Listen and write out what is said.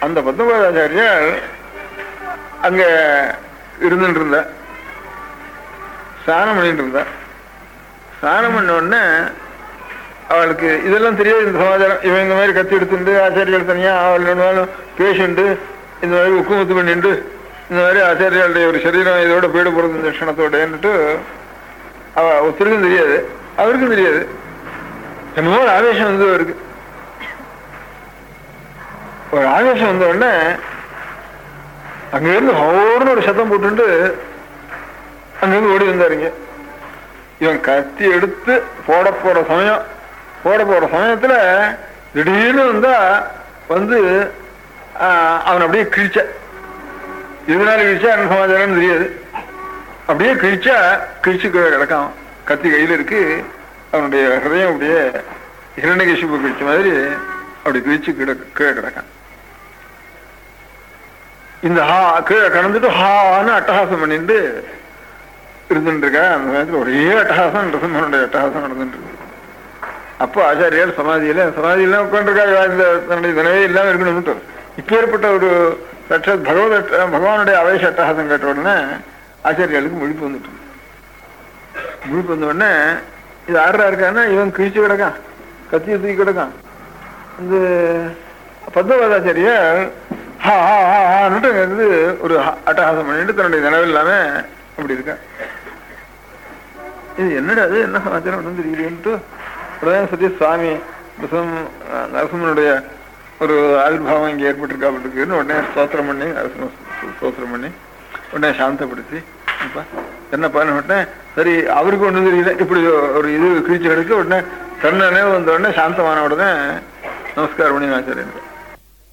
அந்த பத்மபாதாச்சாரியார் அங்க இருந்துட்டு இருந்தா ஸ்நானம் பண்ணிட்டு இருந்தா ஸ்நானம் பண்ண உடனே அவளுக்கு இதெல்லாம் தெரியாது இந்த சமாச்சாரம். இவன் இந்த மாதிரி கத்தி எடுத்துட்டு ஆச்சாரியால் தனியா அவள் பேஷண்ட்டு இந்த மாதிரி உக்குமுத்து பண்ணிட்டு இந்த மாதிரி ஆச்சாரியாளுடைய ஒரு சரீரம் இதோட போயிட போறது இந்த க்ஷணத்தோடன்னுட்டு அவ ஒருத்தருக்கும் தெரியாது. அவருக்கும் தெரியாது. என்னமோ ஒரு ஆவேசம் வந்து அவருக்கு. ஒரு ஆவேசம் வந்த உடனே அங்கிருந்து ஹோர்னு ஒரு சத்தம் போட்டுட்டு அங்கிருந்து ஓடி வந்தாருங்க. இவன் கத்தி எடுத்து போட போற சமயம் போட போற சமயத்துல திடீர்னு வந்தா வந்து அவன் அப்படியே கிழிச்ச. இதனால கிழிச்சா என்ன சமாச்சாரம் தெரியாது. அப்படியே கிழிச்சா கிழிச்சு கீழே கிடக்கான். கத்தி கையில இருக்கு. அவனுடைய ஹிருதயம் அப்படியே இரண்டகேசிப்பு கிழிச்ச மாதிரி அப்படி கிழிச்சு கிட கீழே கிடக்கான். இந்த ஹா கீழே கடந்துட்டு ஹான்னு அட்டகாசம் பண்ணிட்டு இருந்துட்டு இருக்க அந்த சமயத்தில் ஒரே அட்டகாசம் நரசிம்மனுடைய அட்டகாசம் நடந்துட்டு இருக்கு அப்போ ஆச்சாரியார் சமாதியில் சமாதியில உட்காந்துருக்கா இந்த தன்னுடைய நினைவே இல்லாமல் இருக்கணும்னு இப்பேற்பட்ட ஒரு சட்சத் பகவத் பகவானுடைய அவேச அட்டகாசம் கேட்ட உடனே ஆச்சாரியாளுக்கு முழிப்பு வந்துட்டு முழிப்பு வந்த உடனே இது ஆடுறா இருக்கான்னா இவன் கிழிச்சு கிடக்கான். கத்தியை தூக்கி கிடக்கான். இந்த பத்மபாதாச்சாரியார் ஹா ஹா ஹா இருந்து ஒரு அட்டகாசம் பண்ணிட்டு தன்னுடைய நினைவு இல்லாம அப்படி இருக்கேன் இது என்னடா அது என்ன சமாச்சாரம் ஒன்றும் தெரியலையேன்ட்டு உடனே சத்ய சுவாமி நரசிம்ம நரசிம்மனுடைய ஒரு ஆவிர்வாவம் இங்கே ஏற்பட்டிருக்கா அப்படின்னு உடனே ஸ்தோத்திரம் பண்ணி நரசிம்ம ஸ்தோத்திரம் பண்ணி உடனே சாந்தப்படுத்தி அப்பா என்னப்பான்னு உடனே சரி அவருக்கு ஒன்றும் தெரியல இப்படி ஒரு இது கிழிச்சு கிடக்கு உடனே தன்ன நினைவு வந்த உடனே சாந்தமான உடனே நமஸ்காரம் பண்ணி ஆச்சாரியன்.